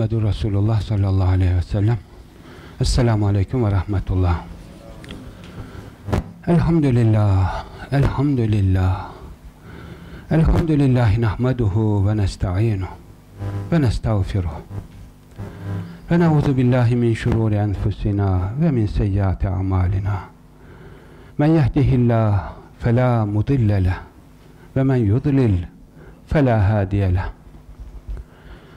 Muhammedur Resulullah sallallahu aleyhi ve sellem. Esselamu aleyküm ve rahmetullah. Elhamdülillah, elhamdülillah. Elhamdülillahi nahmeduhu ve nesta'inuhu ve nestağfiruh. Ve neuzu billahi min şururi enfusina ve min seyyiati amalina. Men yehdihillah fela mudille leh ve men yudlil fela hadiye.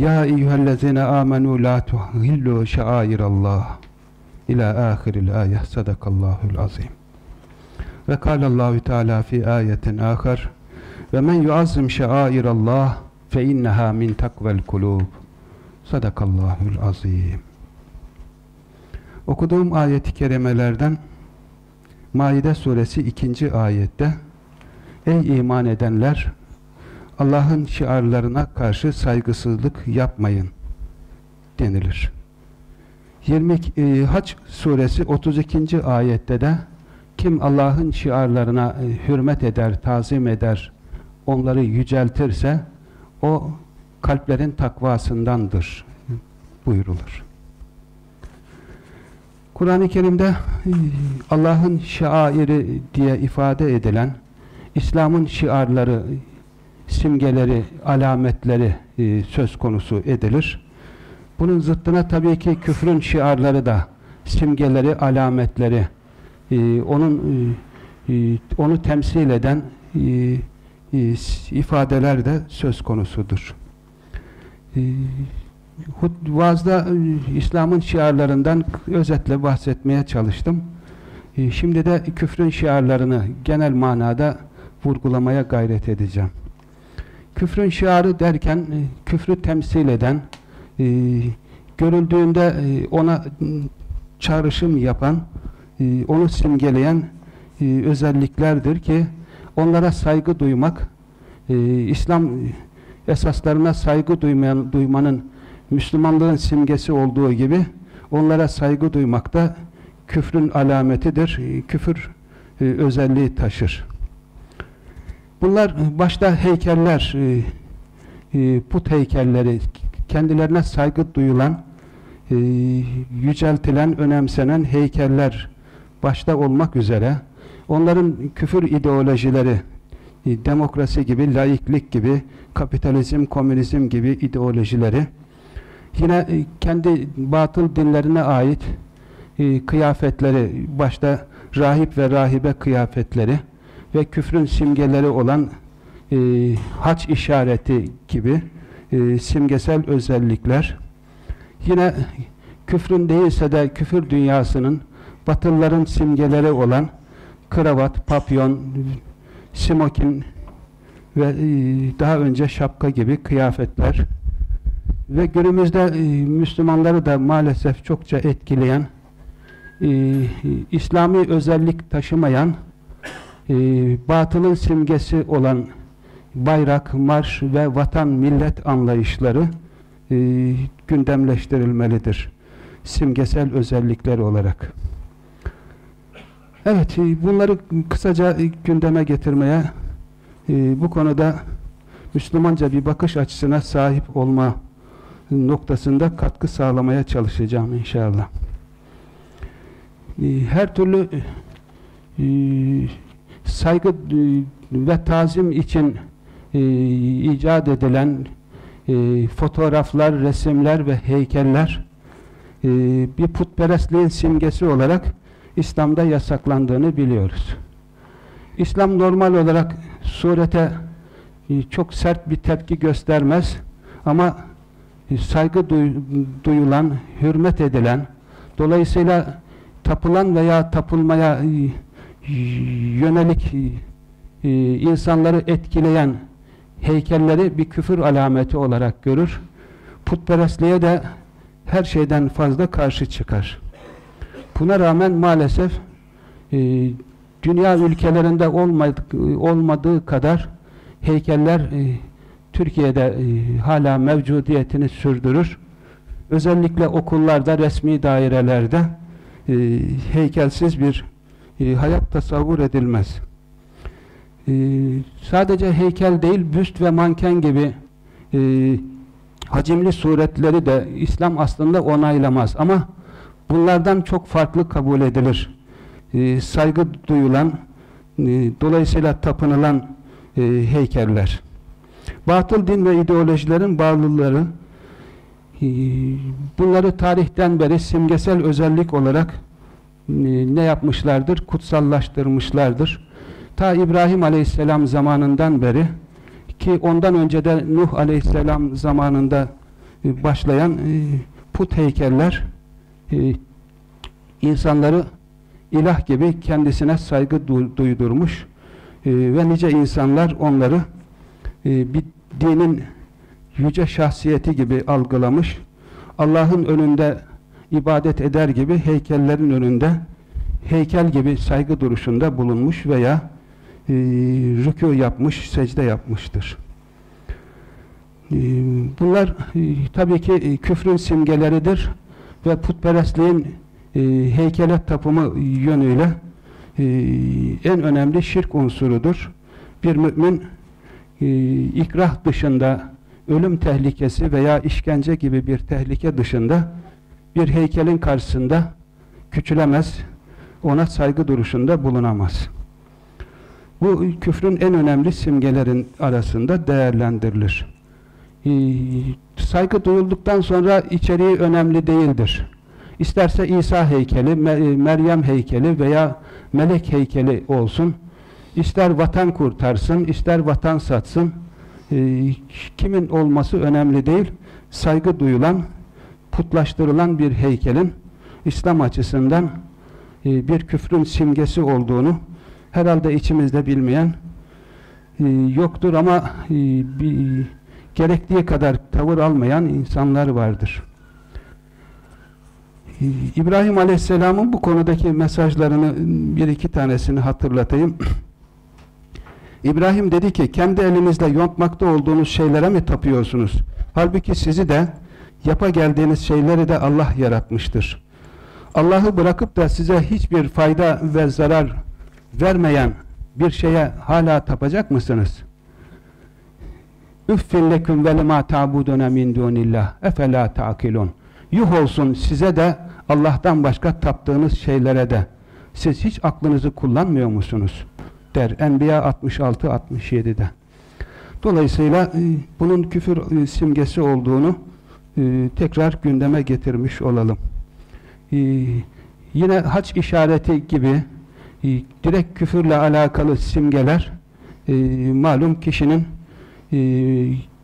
ya eyyühellezine amenu la tuhillu şairallah ila ahiril ayeh sadakallahul azim. Ve kâlallahu teâlâ fi ayetin âkar ve men yuazzim şairallah fe inneha min takvel kulub. Sadakallahul azim. Okuduğum ayeti kerimelerden Maide suresi 2. ayette Ey iman edenler! Allah'ın şiarlarına karşı saygısızlık yapmayın denilir. 20 e, Haç suresi 32. ayette de kim Allah'ın şiarlarına e, hürmet eder, tazim eder, onları yüceltirse o kalplerin takvasındandır buyurulur. Kur'an-ı Kerim'de e, Allah'ın şairi diye ifade edilen İslam'ın şiarları, simgeleri, alametleri e, söz konusu edilir. Bunun zıttına tabii ki küfrün şiarları da, simgeleri, alametleri, e, onun e, e, onu temsil eden e, e, ifadeler de söz konusudur. E, Vaazda e, İslam'ın şiarlarından özetle bahsetmeye çalıştım. E, şimdi de küfrün şiarlarını genel manada vurgulamaya gayret edeceğim. Küfrün şiarı derken e, küfrü temsil eden, e, görüldüğünde e, ona çağrışım yapan, onu simgeleyen özelliklerdir ki onlara saygı duymak, İslam esaslarına saygı duymayan, duymanın Müslümanlığın simgesi olduğu gibi onlara saygı duymak da küfrün alametidir. Küfür özelliği taşır. Bunlar başta heykeller, e, e, put heykelleri, kendilerine saygı duyulan, e, yüceltilen, önemsenen heykeller başta olmak üzere onların küfür ideolojileri, e, demokrasi gibi, laiklik gibi, kapitalizm, komünizm gibi ideolojileri yine e, kendi batıl dinlerine ait e, kıyafetleri, başta rahip ve rahibe kıyafetleri ve küfrün simgeleri olan e, haç işareti gibi e, simgesel özellikler. Yine küfrün değilse de küfür dünyasının batılların simgeleri olan kravat, papyon, simokin ve e, daha önce şapka gibi kıyafetler. Ve günümüzde e, Müslümanları da maalesef çokça etkileyen e, İslami özellik taşımayan e, batılın simgesi olan bayrak, marş ve vatan millet anlayışları e, gündemleştirilmelidir. Simgesel özellikler olarak. Evet, e, bunları kısaca gündeme getirmeye e, bu konuda Müslümanca bir bakış açısına sahip olma noktasında katkı sağlamaya çalışacağım inşallah. Her türlü saygı e, ve tazim için e, icat edilen e, fotoğraflar, resimler ve heykeller bir putperestliğin simgesi olarak İslam'da yasaklandığını biliyoruz. İslam normal olarak surete çok sert bir tepki göstermez ama saygı duy, duyulan, hürmet edilen, dolayısıyla tapılan veya tapılmaya yönelik e, insanları etkileyen heykelleri bir küfür alameti olarak görür. putperestliğe de her şeyden fazla karşı çıkar. Buna rağmen maalesef e, dünya ülkelerinde olmadığı, kadar heykeller e, Türkiye'de e, hala mevcudiyetini sürdürür. Özellikle okullarda, resmi dairelerde e, heykelsiz bir e, hayat tasavvur edilmez. E, sadece heykel değil, büst ve manken gibi e, hacimli suretleri de İslam aslında onaylamaz. Ama bunlardan çok farklı kabul edilir. E, saygı duyulan, e, dolayısıyla tapınılan e, heykeller. Batıl din ve ideolojilerin bağlıları e, bunları tarihten beri simgesel özellik olarak ne yapmışlardır? Kutsallaştırmışlardır. Ta İbrahim Aleyhisselam zamanından beri ki ondan önce de Nuh Aleyhisselam zamanında e, başlayan put heykeller insanları ilah gibi kendisine saygı duydurmuş ve nice insanlar onları bir dinin yüce şahsiyeti gibi algılamış. Allah'ın önünde ibadet eder gibi heykellerin önünde heykel gibi saygı duruşunda bulunmuş veya e, rükû yapmış, secde yapmıştır. E, bunlar e, tabii ki e, küfrün simgeleridir ve putperestliğin e, heykele tapımı yönüyle e, en önemli şirk unsurudur. Bir mümin e, ikrah dışında ölüm tehlikesi veya işkence gibi bir tehlike dışında bir heykelin karşısında küçülemez, ona saygı duruşunda bulunamaz. Bu küfrün en önemli simgelerin arasında değerlendirilir. Ee, saygı duyulduktan sonra içeriği önemli değildir. İsterse İsa heykeli, Meryem heykeli veya melek heykeli olsun, ister vatan kurtarsın, ister vatan satsın, e, kimin olması önemli değil. Saygı duyulan, putlaştırılan bir heykelin İslam açısından e, bir küfrün simgesi olduğunu herhalde içimizde bilmeyen e, yoktur ama e, bir, gerektiği kadar tavır almayan insanlar vardır. E, İbrahim Aleyhisselam'ın bu konudaki mesajlarını bir iki tanesini hatırlatayım. İbrahim dedi ki kendi elinizle yontmakta olduğunuz şeylere mi tapıyorsunuz? Halbuki sizi de yapa geldiğiniz şeyleri de Allah yaratmıştır. Allah'ı bırakıp da size hiçbir fayda ve zarar vermeyen bir şeye hala tapacak mısınız? Üffin leküm ve lemâ ta'budune min dunillah efela ta'kilun Yuh olsun size de Allah'tan başka taptığınız şeylere de siz hiç aklınızı kullanmıyor musunuz? der Enbiya 66-67'de. Dolayısıyla e, bunun küfür e, simgesi olduğunu e, tekrar gündeme getirmiş olalım. Yine haç işareti gibi direkt küfürle alakalı simgeler malum kişinin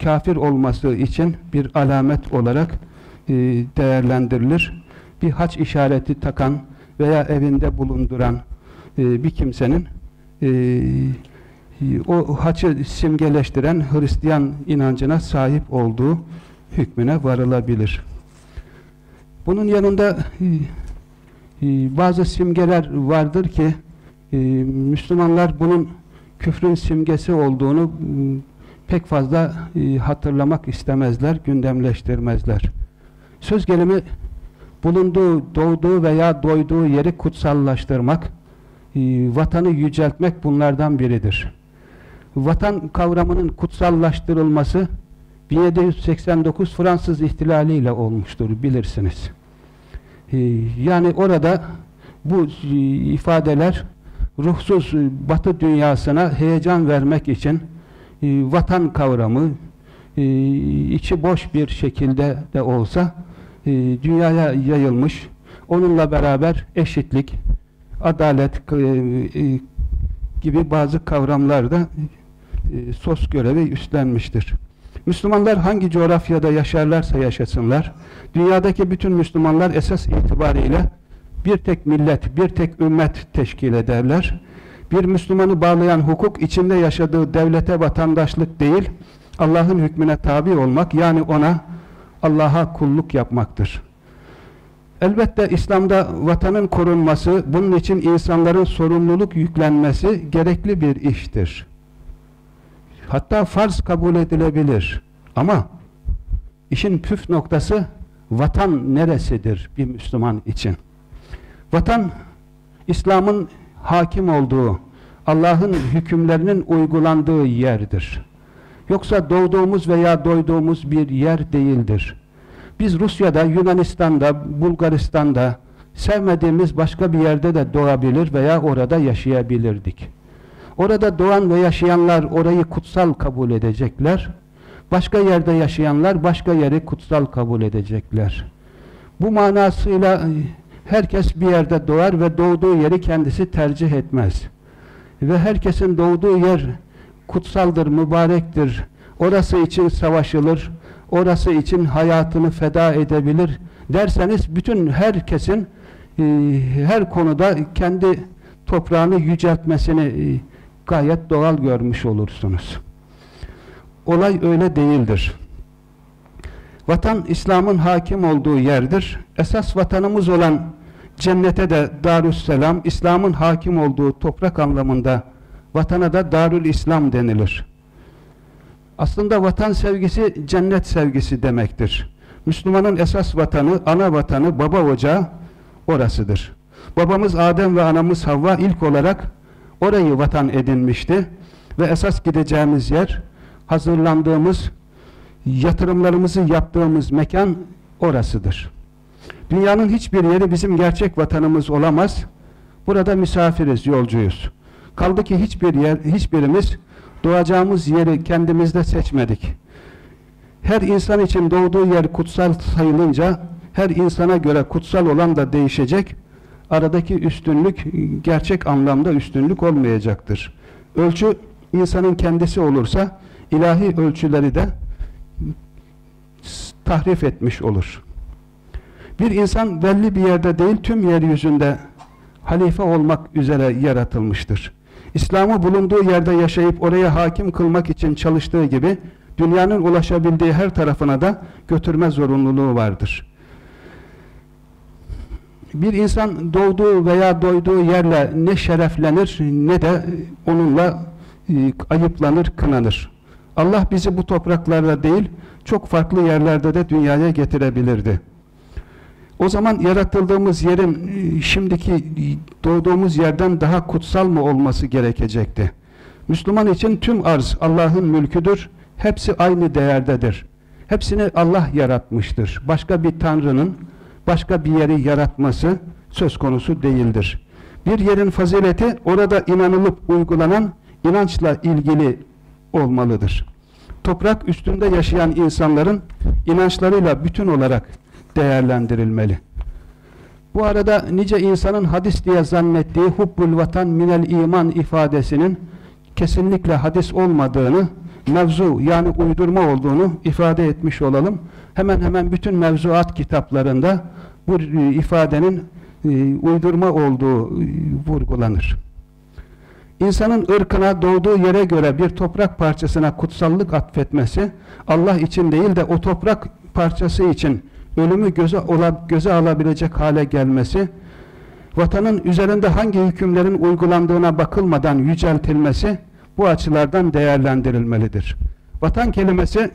kafir olması için bir alamet olarak değerlendirilir. Bir haç işareti takan veya evinde bulunduran bir kimsenin e, o haçı simgeleştiren Hristiyan inancına sahip olduğu hükmüne varılabilir. Bunun yanında e, e, bazı simgeler vardır ki e, Müslümanlar bunun küfrün simgesi olduğunu e, pek fazla e, hatırlamak istemezler, gündemleştirmezler. Söz gelimi bulunduğu, doğduğu veya doyduğu yeri kutsallaştırmak, ee, vatanı yüceltmek bunlardan biridir. Vatan kavramının kutsallaştırılması 1789 Fransız ihtilaliyle olmuştur bilirsiniz. Ee, yani orada bu e, ifadeler ruhsuz batı dünyasına heyecan vermek için e, vatan kavramı e, içi boş bir şekilde de olsa dünyaya yayılmış. Onunla beraber eşitlik, adalet e, e, gibi bazı kavramlarda e, sos görevi üstlenmiştir. Müslümanlar hangi coğrafyada yaşarlarsa yaşasınlar, dünyadaki bütün Müslümanlar esas itibariyle bir tek millet, bir tek ümmet teşkil ederler. Bir Müslümanı bağlayan hukuk içinde yaşadığı devlete vatandaşlık değil, Allah'ın hükmüne tabi olmak, yani ona Allah'a kulluk yapmaktır. Elbette İslam'da vatanın korunması, bunun için insanların sorumluluk yüklenmesi gerekli bir iştir. Hatta farz kabul edilebilir. Ama işin püf noktası vatan neresidir bir Müslüman için? Vatan, İslam'ın hakim olduğu, Allah'ın hükümlerinin uygulandığı yerdir. Yoksa doğduğumuz veya doyduğumuz bir yer değildir. Biz Rusya'da, Yunanistan'da, Bulgaristan'da sevmediğimiz başka bir yerde de doğabilir veya orada yaşayabilirdik. Orada doğan ve yaşayanlar orayı kutsal kabul edecekler. Başka yerde yaşayanlar başka yeri kutsal kabul edecekler. Bu manasıyla e, herkes bir yerde doğar ve doğduğu yeri kendisi tercih etmez. Ve herkesin doğduğu yer kutsaldır, mübarektir. Orası için savaşılır, orası için hayatını feda edebilir derseniz bütün herkesin e, her konuda kendi toprağını yüceltmesini e, gayet doğal görmüş olursunuz. Olay öyle değildir. Vatan İslam'ın hakim olduğu yerdir. Esas vatanımız olan cennete de Darüsselam, İslam'ın hakim olduğu toprak anlamında vatana da Darül İslam denilir. Aslında vatan sevgisi cennet sevgisi demektir. Müslümanın esas vatanı, ana vatanı, baba ocağı orasıdır. Babamız Adem ve anamız Havva ilk olarak orayı vatan edinmişti ve esas gideceğimiz yer hazırlandığımız yatırımlarımızı yaptığımız mekan orasıdır. Dünyanın hiçbir yeri bizim gerçek vatanımız olamaz. Burada misafiriz, yolcuyuz. Kaldı ki hiçbir yer, hiçbirimiz doğacağımız yeri kendimizde seçmedik. Her insan için doğduğu yer kutsal sayılınca her insana göre kutsal olan da değişecek. Aradaki üstünlük gerçek anlamda üstünlük olmayacaktır. Ölçü insanın kendisi olursa ilahi ölçüleri de tahrif etmiş olur. Bir insan belli bir yerde değil tüm yeryüzünde halife olmak üzere yaratılmıştır. İslam'ı bulunduğu yerde yaşayıp oraya hakim kılmak için çalıştığı gibi dünyanın ulaşabildiği her tarafına da götürme zorunluluğu vardır. Bir insan doğduğu veya doyduğu yerle ne şereflenir ne de onunla e, ayıplanır, kınanır. Allah bizi bu topraklarda değil, çok farklı yerlerde de dünyaya getirebilirdi. O zaman yaratıldığımız yerin e, şimdiki doğduğumuz yerden daha kutsal mı olması gerekecekti? Müslüman için tüm arz Allah'ın mülküdür. Hepsi aynı değerdedir. Hepsini Allah yaratmıştır. Başka bir tanrının başka bir yeri yaratması söz konusu değildir. Bir yerin fazileti orada inanılıp uygulanan inançla ilgili olmalıdır. Toprak üstünde yaşayan insanların inançlarıyla bütün olarak değerlendirilmeli. Bu arada nice insanın hadis diye zannettiği hubbul vatan minel iman ifadesinin kesinlikle hadis olmadığını, mevzu yani uydurma olduğunu ifade etmiş olalım. Hemen hemen bütün mevzuat kitaplarında bu ifadenin e, uydurma olduğu e, vurgulanır. İnsanın ırkına doğduğu yere göre bir toprak parçasına kutsallık atfetmesi Allah için değil de o toprak parçası için ölümü göze, göze alabilecek hale gelmesi vatanın üzerinde hangi hükümlerin uygulandığına bakılmadan yüceltilmesi bu açılardan değerlendirilmelidir. Vatan kelimesi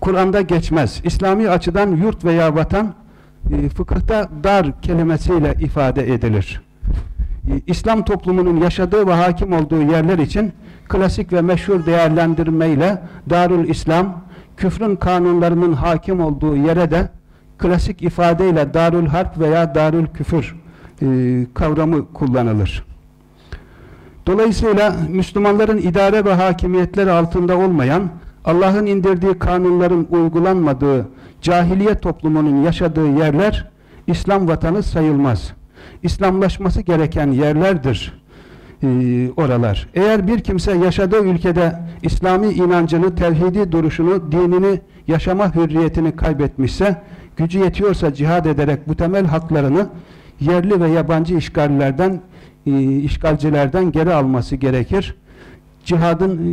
Kur'an'da geçmez. İslami açıdan yurt veya vatan e, fıkıhta dar kelimesiyle ifade edilir. E, İslam toplumunun yaşadığı ve hakim olduğu yerler için klasik ve meşhur değerlendirmeyle Darül İslam, küfrün kanunlarının hakim olduğu yere de klasik ifadeyle Darül Harp veya Darül Küfür e, kavramı kullanılır. Dolayısıyla Müslümanların idare ve hakimiyetleri altında olmayan, Allah'ın indirdiği kanunların uygulanmadığı cahiliye toplumunun yaşadığı yerler İslam vatanı sayılmaz. İslamlaşması gereken yerlerdir e, oralar. Eğer bir kimse yaşadığı ülkede İslami inancını, tevhidi duruşunu, dinini, yaşama hürriyetini kaybetmişse, gücü yetiyorsa cihad ederek bu temel haklarını yerli ve yabancı işgallerden, e, işgalcilerden geri alması gerekir. Cihadın e,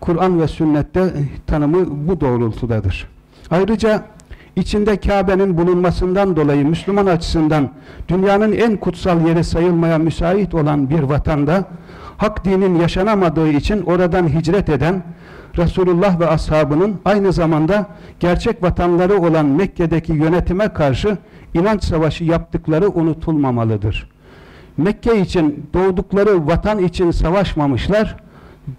Kur'an ve sünnette tanımı bu doğrultudadır. Ayrıca içinde Kabe'nin bulunmasından dolayı Müslüman açısından dünyanın en kutsal yeri sayılmaya müsait olan bir vatanda hak dinin yaşanamadığı için oradan hicret eden Resulullah ve ashabının aynı zamanda gerçek vatanları olan Mekke'deki yönetime karşı inanç savaşı yaptıkları unutulmamalıdır. Mekke için doğdukları vatan için savaşmamışlar,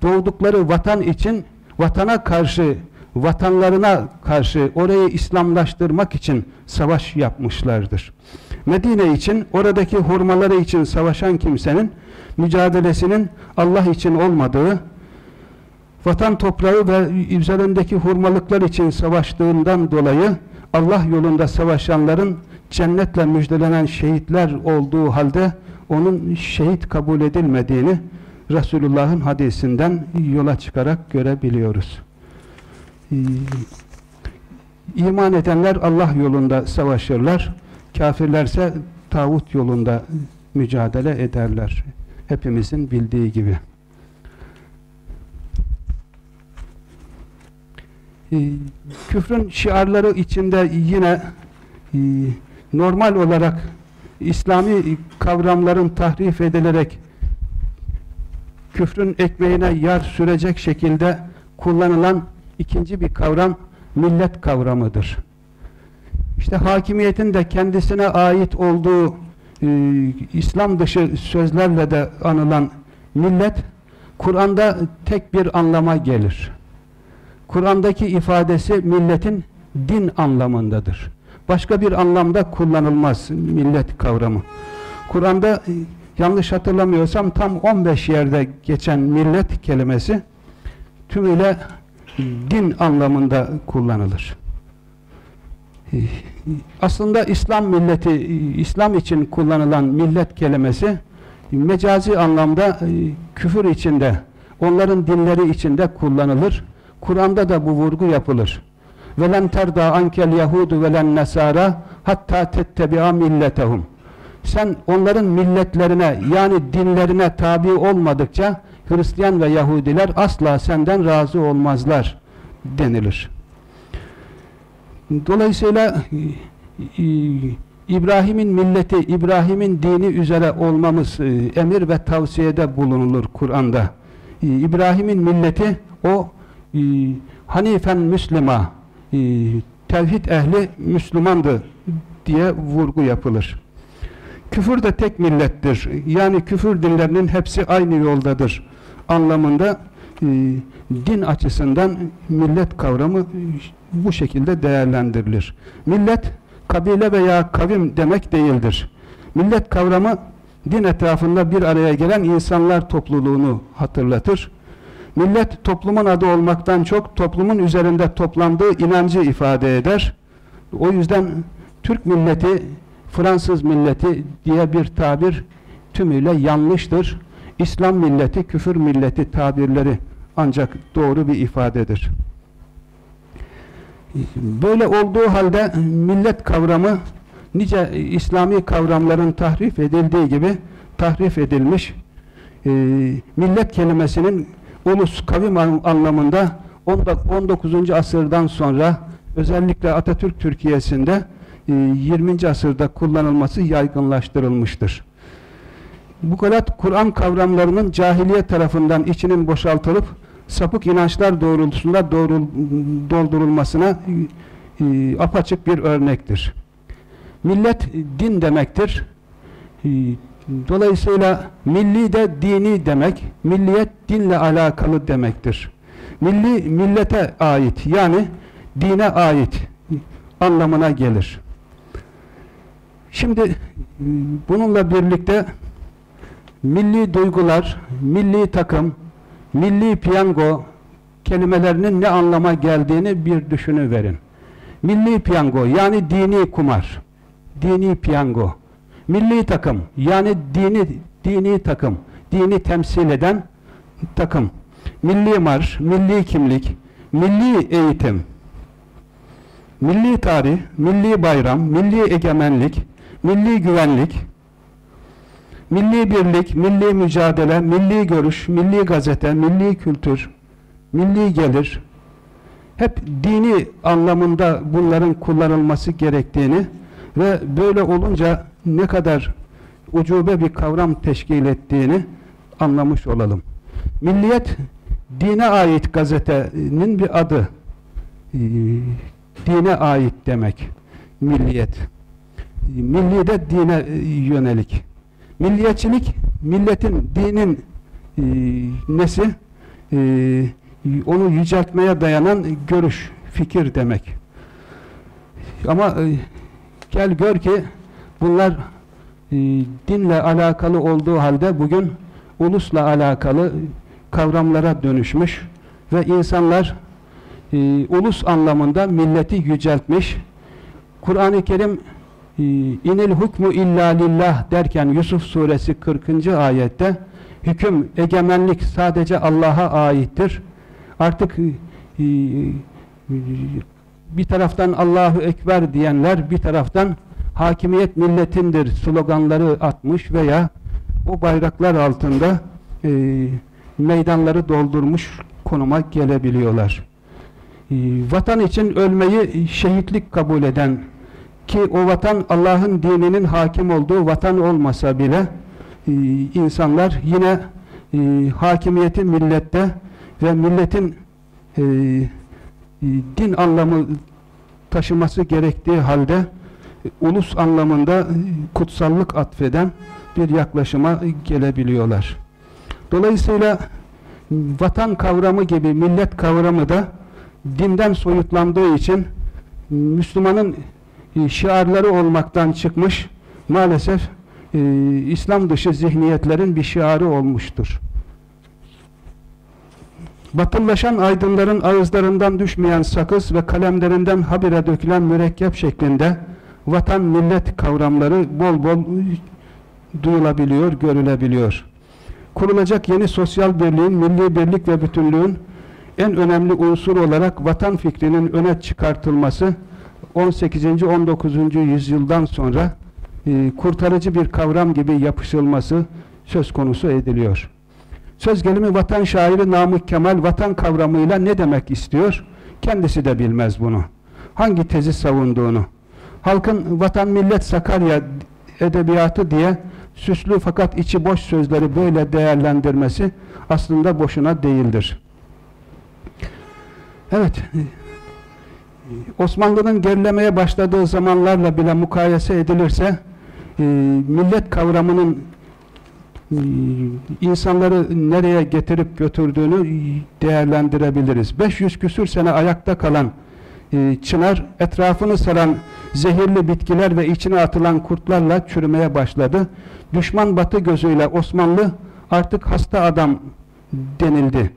doğdukları vatan için vatana karşı vatanlarına karşı orayı İslamlaştırmak için savaş yapmışlardır. Medine için oradaki hurmaları için savaşan kimsenin mücadelesinin Allah için olmadığı vatan toprağı ve üzerindeki hurmalıklar için savaştığından dolayı Allah yolunda savaşanların cennetle müjdelenen şehitler olduğu halde onun şehit kabul edilmediğini Resulullah'ın hadisinden yola çıkarak görebiliyoruz. Ee, iman edenler Allah yolunda savaşırlar. Kafirlerse tağut yolunda mücadele ederler. Hepimizin bildiği gibi. Ee, küfrün şiarları içinde yine e, normal olarak İslami kavramların tahrif edilerek küfrün ekmeğine yar sürecek şekilde kullanılan ikinci bir kavram millet kavramıdır. İşte hakimiyetin de kendisine ait olduğu e, İslam dışı sözlerle de anılan millet Kur'an'da tek bir anlama gelir. Kur'an'daki ifadesi milletin din anlamındadır. Başka bir anlamda kullanılmaz millet kavramı. Kur'an'da e, yanlış hatırlamıyorsam tam 15 yerde geçen millet kelimesi tümüyle din anlamında kullanılır. E, aslında İslam milleti, e, İslam için kullanılan millet kelimesi mecazi anlamda küfür içinde, onların dinleri içinde kullanılır. Kur'an'da da bu vurgu yapılır ve len terda ankel yehudu ve len nesara hatta tettebi'a milletehum. Sen onların milletlerine yani dinlerine tabi olmadıkça Hristiyan ve Yahudiler asla senden razı olmazlar denilir. Dolayısıyla e, e, İbrahim'in milleti, İbrahim'in dini üzere olmamız e, emir ve tavsiyede bulunulur Kur'an'da. İbrahim'in milleti o hanifen Müslüma tevhid ehli Müslümandı diye vurgu yapılır. Küfür de tek millettir. Yani küfür dinlerinin hepsi aynı yoldadır anlamında e, din açısından millet kavramı bu şekilde değerlendirilir. Millet kabile veya kavim demek değildir. Millet kavramı din etrafında bir araya gelen insanlar topluluğunu hatırlatır. Millet toplumun adı olmaktan çok toplumun üzerinde toplandığı inancı ifade eder. O yüzden Türk milleti, Fransız milleti diye bir tabir tümüyle yanlıştır. İslam milleti, küfür milleti tabirleri ancak doğru bir ifadedir. Böyle olduğu halde millet kavramı nice İslami kavramların tahrif edildiği gibi tahrif edilmiş e, millet kelimesinin ulus kavim anlamında 19. asırdan sonra özellikle Atatürk Türkiye'sinde 20. E, asırda kullanılması yaygınlaştırılmıştır. Bu kadar Kur'an kavramlarının cahiliye tarafından içinin boşaltılıp sapık inançlar doğrultusunda doğrul, doldurulmasına e, apaçık bir örnektir. Millet din demektir. E, Dolayısıyla milli de dini demek, milliyet dinle alakalı demektir. Milli millete ait yani dine ait anlamına gelir. Şimdi bununla birlikte milli duygular, milli takım, milli piyango kelimelerinin ne anlama geldiğini bir düşünüverin. Milli piyango yani dini kumar, dini piyango milli takım yani dini dini takım, dini temsil eden takım, milli marş, milli kimlik, milli eğitim, milli tarih, milli bayram, milli egemenlik, milli güvenlik, milli birlik, milli mücadele, milli görüş, milli gazete, milli kültür, milli gelir, hep dini anlamında bunların kullanılması gerektiğini ve böyle olunca ne kadar ucube bir kavram teşkil ettiğini anlamış olalım. Milliyet dine ait gazetenin bir adı. Ee, dine ait demek. Milliyet. Milli de dine e, yönelik. Milliyetçilik milletin, dinin e, nesi? E, onu yüceltmeye dayanan görüş, fikir demek. Ama gel gör ki bunlar e, dinle alakalı olduğu halde bugün ulusla alakalı kavramlara dönüşmüş ve insanlar e, ulus anlamında milleti yüceltmiş. Kur'an-ı Kerim e, inil hukmu illa lillah derken Yusuf suresi 40. ayette hüküm, egemenlik sadece Allah'a aittir. Artık e, e, bir taraftan Allahu Ekber diyenler bir taraftan hakimiyet milletindir sloganları atmış veya o bayraklar altında e, meydanları doldurmuş konuma gelebiliyorlar. E, vatan için ölmeyi şehitlik kabul eden ki o vatan Allah'ın dininin hakim olduğu vatan olmasa bile e, insanlar yine e, hakimiyeti millette ve milletin e, e, din anlamı taşıması gerektiği halde ulus anlamında kutsallık atfeden bir yaklaşıma gelebiliyorlar. Dolayısıyla vatan kavramı gibi millet kavramı da dinden soyutlandığı için Müslümanın şiarları olmaktan çıkmış maalesef e, İslam dışı zihniyetlerin bir şiarı olmuştur. Batıllaşan aydınların ağızlarından düşmeyen sakız ve kalemlerinden habire dökülen mürekkep şeklinde vatan millet kavramları bol bol duyulabiliyor, görülebiliyor. Kurulacak yeni sosyal birliğin, milli birlik ve bütünlüğün en önemli unsur olarak vatan fikrinin öne çıkartılması 18. 19. yüzyıldan sonra e, kurtarıcı bir kavram gibi yapışılması söz konusu ediliyor. Söz gelimi vatan şairi Namık Kemal vatan kavramıyla ne demek istiyor? Kendisi de bilmez bunu. Hangi tezi savunduğunu. Halkın vatan millet Sakarya edebiyatı diye süslü fakat içi boş sözleri böyle değerlendirmesi aslında boşuna değildir. Evet, Osmanlı'nın gerilemeye başladığı zamanlarla bile mukayese edilirse e, millet kavramının e, insanları nereye getirip götürdüğünü değerlendirebiliriz. 500 küsür sene ayakta kalan e, çınar etrafını saran zehirli bitkiler ve içine atılan kurtlarla çürümeye başladı. Düşman batı gözüyle Osmanlı artık hasta adam denildi.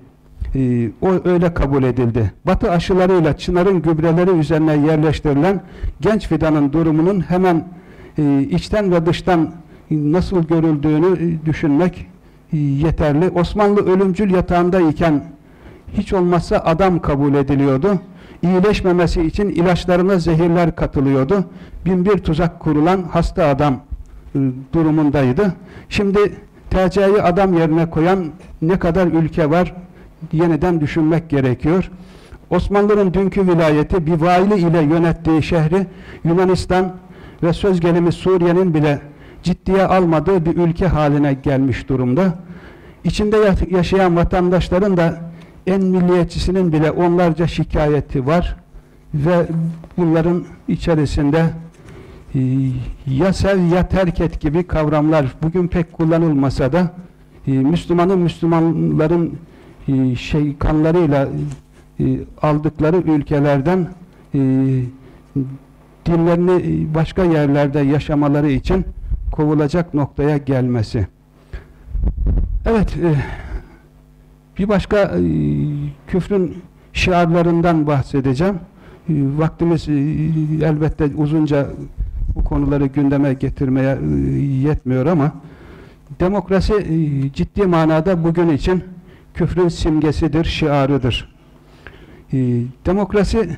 Ee, o öyle kabul edildi. Batı aşılarıyla çınarın gübreleri üzerine yerleştirilen genç fidanın durumunun hemen e, içten ve dıştan nasıl görüldüğünü e, düşünmek e, yeterli. Osmanlı ölümcül yatağındayken hiç olmazsa adam kabul ediliyordu. İyileşmemesi için ilaçlarına zehirler katılıyordu. Bin bir tuzak kurulan hasta adam e, durumundaydı. Şimdi TC'yi adam yerine koyan ne kadar ülke var yeniden düşünmek gerekiyor. Osmanlı'nın dünkü vilayeti bir vali ile yönettiği şehri Yunanistan ve söz gelimi Suriye'nin bile ciddiye almadığı bir ülke haline gelmiş durumda. İçinde yaşayan vatandaşların da en milliyetçisinin bile onlarca şikayeti var ve bunların içerisinde e, ya sev ya terk et gibi kavramlar bugün pek kullanılmasa da e, Müslümanın Müslümanların e, şey kanlarıyla aldıkları ülkelerden dinlerini başka yerlerde yaşamaları için kovulacak noktaya gelmesi. Evet, bir başka e, küfrün şiarlarından bahsedeceğim. E, vaktimiz e, elbette uzunca bu konuları gündeme getirmeye e, yetmiyor ama demokrasi e, ciddi manada bugün için küfrün simgesidir, şiarıdır. E, demokrasi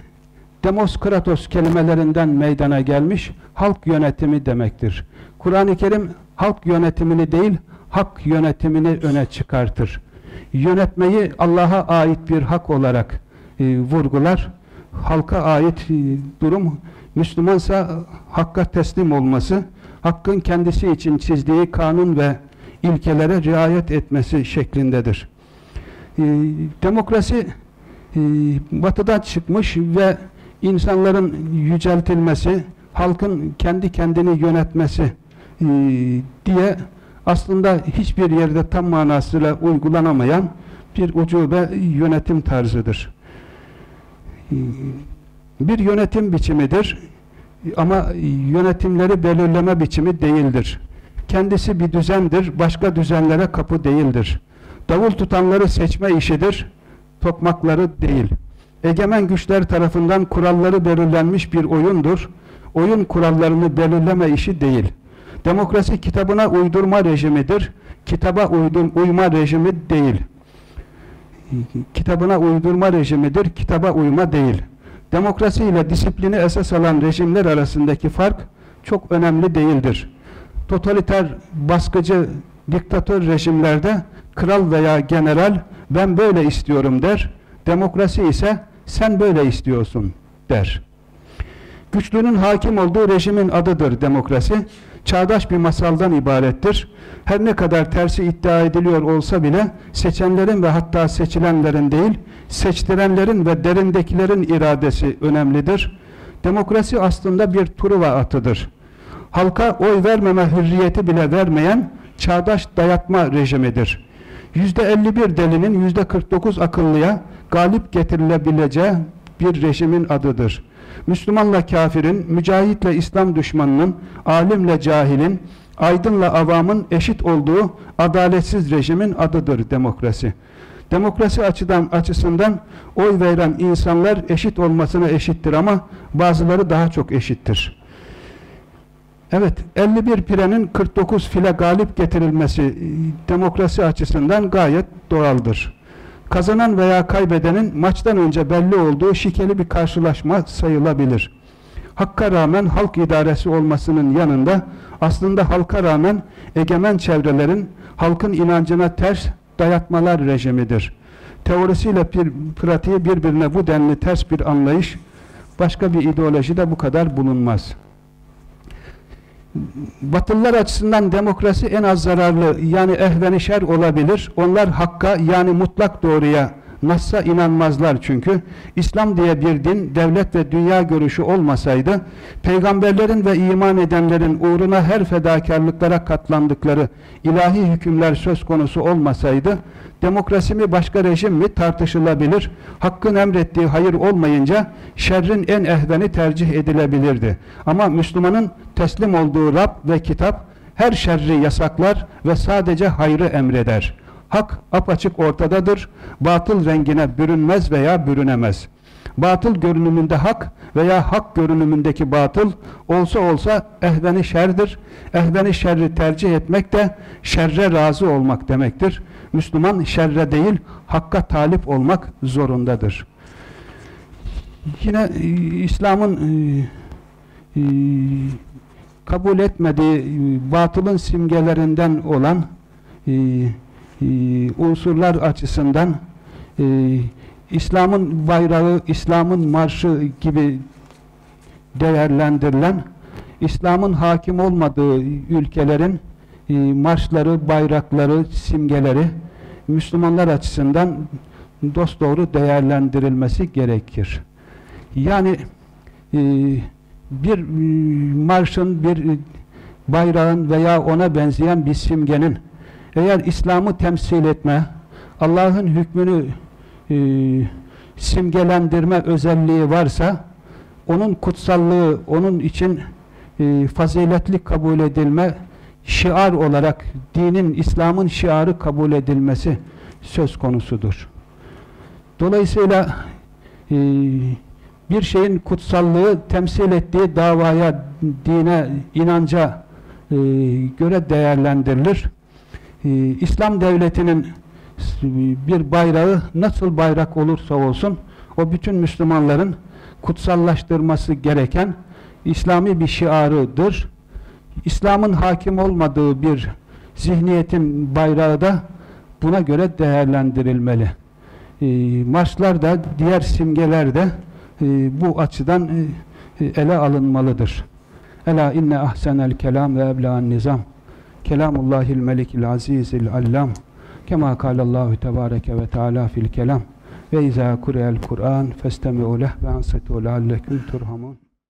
demos kratos kelimelerinden meydana gelmiş halk yönetimi demektir. Kur'an-ı Kerim halk yönetimini değil, hak yönetimini öne çıkartır. Yönetmeyi Allah'a ait bir hak olarak e, vurgular. Halka ait e, durum Müslümansa hakka teslim olması, hakkın kendisi için çizdiği kanun ve ilkelere riayet etmesi şeklindedir. E, demokrasi e, batıdan çıkmış ve insanların yüceltilmesi, halkın kendi kendini yönetmesi e, diye aslında hiçbir yerde tam manasıyla uygulanamayan bir ucube yönetim tarzıdır. Bir yönetim biçimidir ama yönetimleri belirleme biçimi değildir. Kendisi bir düzendir, başka düzenlere kapı değildir. Davul tutanları seçme işidir, tokmakları değil. Egemen güçler tarafından kuralları belirlenmiş bir oyundur. Oyun kurallarını belirleme işi değil. Demokrasi kitabına uydurma rejimidir. Kitaba uydur, uyma rejimi değil. Kitabına uydurma rejimidir. Kitaba uyma değil. Demokrasi ile disiplini esas alan rejimler arasındaki fark çok önemli değildir. Totaliter, baskıcı, diktatör rejimlerde kral veya general ben böyle istiyorum der. Demokrasi ise sen böyle istiyorsun der. Güçlünün hakim olduğu rejimin adıdır demokrasi. Çağdaş bir masaldan ibarettir. Her ne kadar tersi iddia ediliyor olsa bile seçenlerin ve hatta seçilenlerin değil, seçtirenlerin ve derindekilerin iradesi önemlidir. Demokrasi aslında bir Truva atıdır. Halka oy vermeme hürriyeti bile vermeyen çağdaş dayatma rejimidir. %51 delinin %49 akıllıya galip getirilebileceği bir rejimin adıdır. Müslümanla kafirin, mücahitle İslam düşmanının, alimle cahilin, aydınla avamın eşit olduğu adaletsiz rejimin adıdır demokrasi. Demokrasi açıdan açısından oy veren insanlar eşit olmasına eşittir ama bazıları daha çok eşittir. Evet, 51 pirenin 49 file galip getirilmesi e, demokrasi açısından gayet doğaldır. Kazanan veya kaybedenin maçtan önce belli olduğu şikeli bir karşılaşma sayılabilir. Hakka rağmen halk idaresi olmasının yanında aslında halka rağmen egemen çevrelerin halkın inancına ters dayatmalar rejimidir. Teorisiyle bir, pratiği birbirine bu denli ters bir anlayış başka bir ideolojide bu kadar bulunmaz. Batılılar açısından demokrasi en az zararlı yani ehveni şer olabilir. Onlar hakka yani mutlak doğruya Nas'a inanmazlar çünkü. İslam diye bir din, devlet ve dünya görüşü olmasaydı, peygamberlerin ve iman edenlerin uğruna her fedakarlıklara katlandıkları ilahi hükümler söz konusu olmasaydı, demokrasi mi başka rejim mi tartışılabilir. Hakkın emrettiği hayır olmayınca şerrin en ehveni tercih edilebilirdi. Ama Müslümanın teslim olduğu Rab ve kitap her şerri yasaklar ve sadece hayrı emreder. Hak apaçık ortadadır. Batıl rengine bürünmez veya bürünemez. Batıl görünümünde hak veya hak görünümündeki batıl olsa olsa ehveni şerdir. Ehveni şerri tercih etmek de şerre razı olmak demektir. Müslüman şerre değil hakka talip olmak zorundadır. Yine e, İslam'ın e, e, kabul etmediği e, batılın simgelerinden olan e, unsurlar açısından e, İslam'ın bayrağı, İslam'ın marşı gibi değerlendirilen İslam'ın hakim olmadığı ülkelerin e, marşları, bayrakları, simgeleri Müslümanlar açısından dosdoğru değerlendirilmesi gerekir. Yani e, bir marşın, bir bayrağın veya ona benzeyen bir simgenin eğer İslam'ı temsil etme, Allah'ın hükmünü e, simgelendirme özelliği varsa, onun kutsallığı, onun için e, faziletli kabul edilme, şiar olarak dinin, İslam'ın şiarı kabul edilmesi söz konusudur. Dolayısıyla e, bir şeyin kutsallığı temsil ettiği davaya, dine, inanca e, göre değerlendirilir e, İslam devletinin bir bayrağı nasıl bayrak olursa olsun o bütün Müslümanların kutsallaştırması gereken İslami bir şiarıdır. İslam'ın hakim olmadığı bir zihniyetin bayrağı da buna göre değerlendirilmeli. E, marslar da diğer simgeler de e, bu açıdan e, ele alınmalıdır. Ela inne ahsenel kelam ve ebla'n nizam. Kelamullahil melikil azizil allam. Kema kâlallahu tebâreke ve teâlâ fil kelam. Ve izâ kureyel Kur'an festemi'u leh ve ansitu leallekum turhamun.